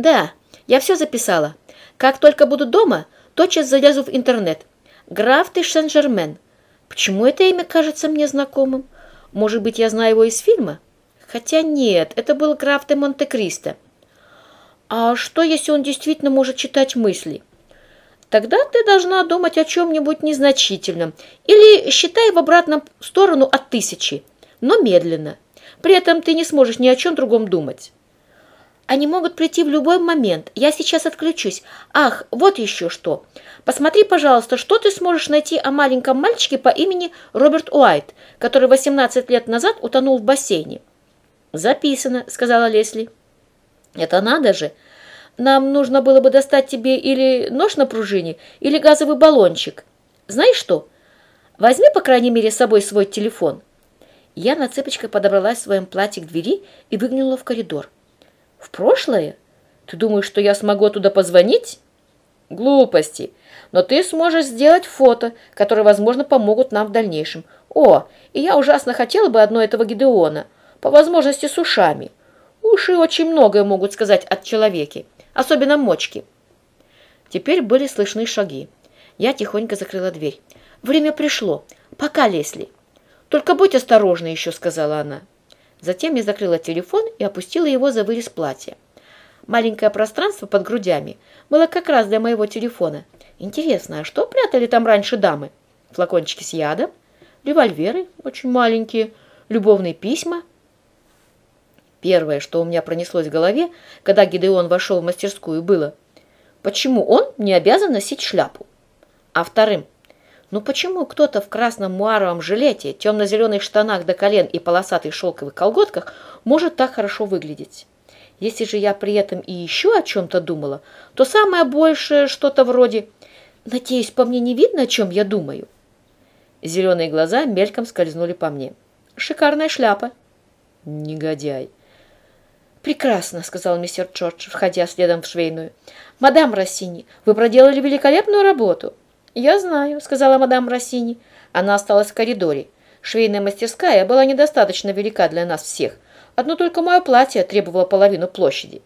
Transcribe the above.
«Да, я все записала. Как только буду дома, тотчас залезу в интернет. Граф ты Сен-Жермен. Почему это имя кажется мне знакомым? Может быть, я знаю его из фильма? Хотя нет, это был граф де Монте-Кристо. А что, если он действительно может читать мысли?» Тогда ты должна думать о чем-нибудь незначительном или считай в обратном сторону от тысячи, но медленно. При этом ты не сможешь ни о чем другом думать. Они могут прийти в любой момент. Я сейчас отключусь. Ах, вот еще что. Посмотри, пожалуйста, что ты сможешь найти о маленьком мальчике по имени Роберт Уайт, который 18 лет назад утонул в бассейне. «Записано», — сказала Лесли. «Это надо же!» Нам нужно было бы достать тебе или нож на пружине, или газовый баллончик. Знаешь что? Возьми, по крайней мере, с собой свой телефон». Я на цыпочкой подобралась в своем платье к двери и выглянула в коридор. «В прошлое? Ты думаешь, что я смогу туда позвонить?» «Глупости. Но ты сможешь сделать фото, которые, возможно, помогут нам в дальнейшем. О, и я ужасно хотела бы одно этого Гидеона, по возможности с ушами. Уши очень многое могут сказать от человека особенно мочки. Теперь были слышны шаги. Я тихонько закрыла дверь. «Время пришло. Пока, Лесли». «Только будь осторожна еще», — сказала она. Затем я закрыла телефон и опустила его за вырез платья. Маленькое пространство под грудями было как раз для моего телефона. Интересно, а что прятали там раньше дамы? Флакончики с ядом, револьверы, очень маленькие, любовные письма — Первое, что у меня пронеслось в голове, когда Гидеон вошел в мастерскую, было «Почему он не обязан носить шляпу?» А вторым «Ну почему кто-то в красном муаровом жилете, темно-зеленых штанах до колен и полосатых шелковых колготках может так хорошо выглядеть?» Если же я при этом и еще о чем-то думала, то самое большее что-то вроде «Надеюсь, по мне не видно, о чем я думаю?» Зеленые глаза мельком скользнули по мне. «Шикарная шляпа!» «Негодяй!» «Прекрасно», — сказал мистер Джордж, входя следом в швейную. «Мадам Рассини, вы проделали великолепную работу». «Я знаю», — сказала мадам Рассини. Она осталась в коридоре. Швейная мастерская была недостаточно велика для нас всех. Одно только мое платье требовало половину площади.